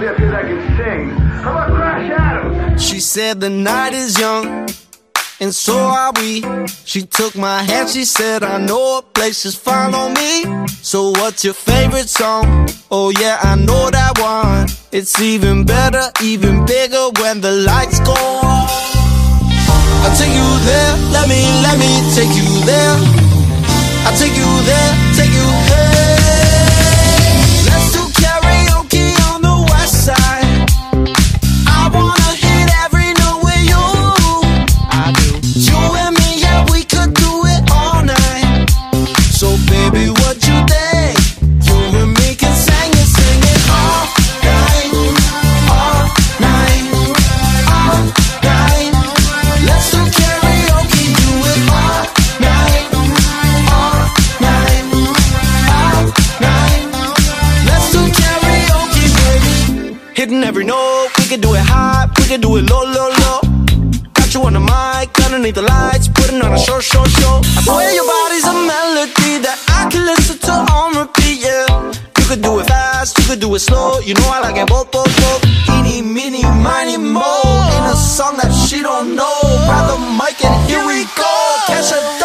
somebody up here that can sing. How about Crash Adams? She said the night is young, and so are we. She took my hand, she said, I know a place, just follow me. So, what's your favorite song? Oh, yeah, I know that one. It's even better, even bigger when the lights go on. I'll take you there, let me, let me take you there. I'll take you there, take you there. Hitting every note, we can do it high, we can do it low, low, low. Got you on the mic, underneath the lights, putting on a show, show, show. I swear your body's a melody that I can listen to on repeat, yeah. You could do it fast, you could do it slow, you know I like it both, both, both. Eeny, meeny, miny, mo. In a song that she don't know, grab the mic and here we go. Catch a